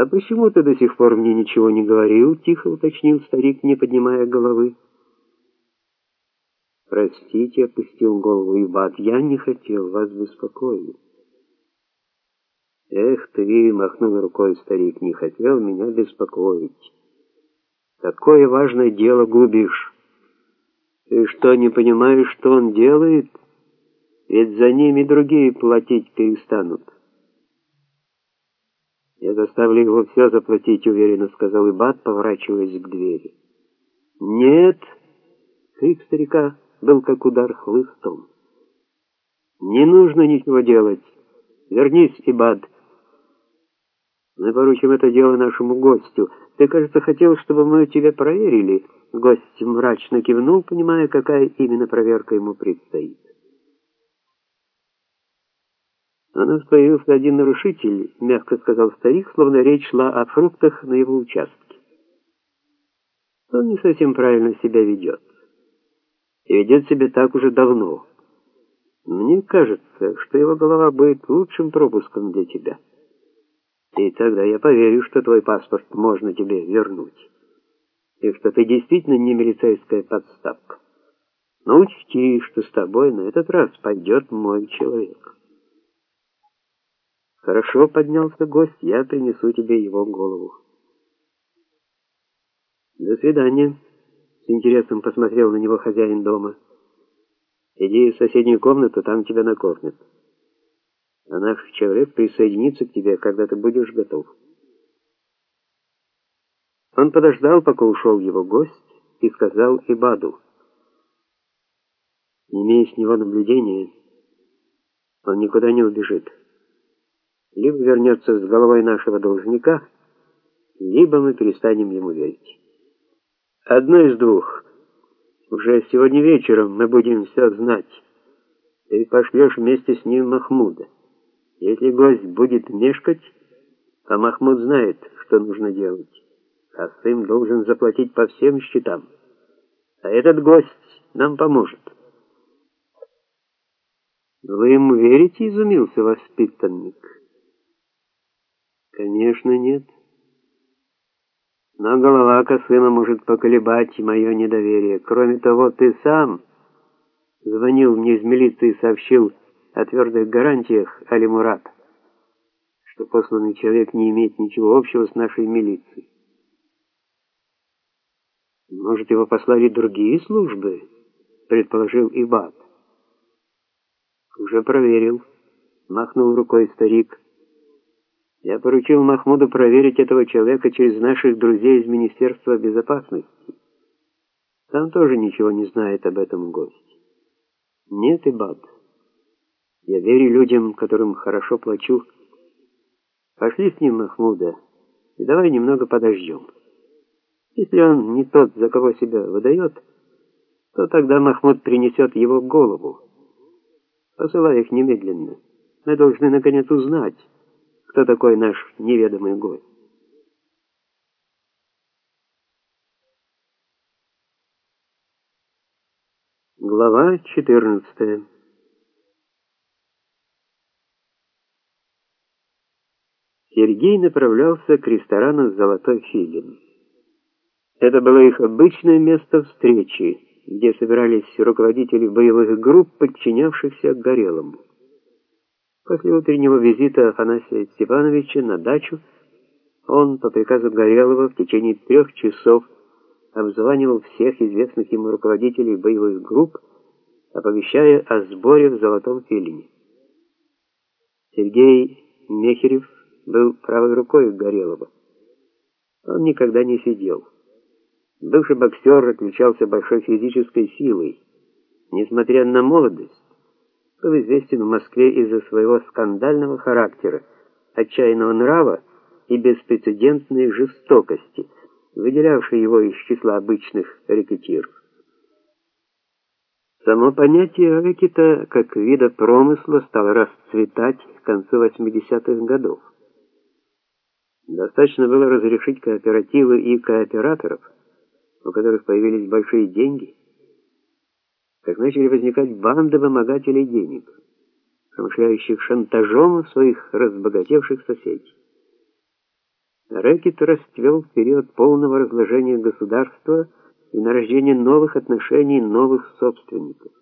А почему ты до сих пор мне ничего не говорил? тихо уточнил старик, не поднимая головы. Простите, опустил голову Ибат, я не хотел вас беспокоить. Эх ты, махнул рукой старик, не хотел меня беспокоить. Такое важное дело губишь. Ты что, не понимаешь, что он делает? Ведь за ними другие платить перестанут. Я заставлю его все заплатить, уверенно сказал Ибат, поворачиваясь к двери. Нет, крик старика был как удар хлыстом. Не нужно ничего делать. Вернись, Ибад. Мы поручим это дело нашему гостю. Ты, кажется, хотел, чтобы мы тебя проверили. Гость мрачно кивнул, понимая, какая именно проверка ему предстоит. «У нас появился один нарушитель», — мягко сказал старик, словно речь шла о фруктах на его участке. «Он не совсем правильно себя ведет. И ведет себя так уже давно. Мне кажется, что его голова будет лучшим пропуском для тебя. И тогда я поверю, что твой паспорт можно тебе вернуть. И что ты действительно не милицейская подставка. Но учти, что с тобой на этот раз пойдет мой человек». Хорошо поднялся гость, я принесу тебе его голову. До свидания. С интересом посмотрел на него хозяин дома. Иди в соседнюю комнату, там тебя накормят. А наш человек присоединится к тебе, когда ты будешь готов. Он подождал, пока ушел его гость, и сказал Ибаду: "Не имея с него наблюдения, он никуда не убежит" либо вернется с головой нашего должника, либо мы перестанем ему верить. Одно из двух. Уже сегодня вечером мы будем все знать. Ты пошлешь вместе с ним Махмуда. Если гость будет мешкать, а Махмуд знает, что нужно делать, Касым должен заплатить по всем счетам. А этот гость нам поможет. Вы ему верите, изумился воспитанник. Конечно, нет. Но голова Косыма может поколебать мое недоверие. Кроме того, ты сам звонил мне из милиции и сообщил о твердых гарантиях Али Мурат, что посланный человек не имеет ничего общего с нашей милицией. Может, его послали другие службы, предположил Ибад. Уже проверил, махнул рукой старик. Я поручил Махмуду проверить этого человека через наших друзей из Министерства безопасности. Там тоже ничего не знает об этом гость. Нет, Ибад. Я верю людям, которым хорошо плачу. Пошли с ним Махмуда, и давай немного подождем. Если он не тот, за кого себя выдает, то тогда Махмуд принесет его голову. Посылай их немедленно. Мы должны наконец узнать, кто такой наш неведомый гость. Глава 14. Сергей направлялся к ресторану Золотой филин. Это было их обычное место встречи, где собирались руководители боевых групп, подчинявшихся Горелому. После утреннего визита Афанасия Степановича на дачу он по приказу Горелого в течение трех часов обзванивал всех известных ему руководителей боевых групп, оповещая о сборе в Золотом Филине. Сергей Мехерев был правой рукой Горелого. Он никогда не сидел. Бывший боксер отличался большой физической силой. Несмотря на молодость, был известен в Москве из-за своего скандального характера, отчаянного нрава и беспрецедентной жестокости, выделявшей его из числа обычных рэкетиров. Само понятие рэкета как вида промысла стало расцветать к концу 80-х годов. Достаточно было разрешить кооперативы и кооператоров, у которых появились большие деньги, как начали возникать банды вымогателей денег, промышляющих шантажом своих разбогатевших соседей. Рэкет расцвел в период полного разложения государства и нарождения новых отношений, новых собственников.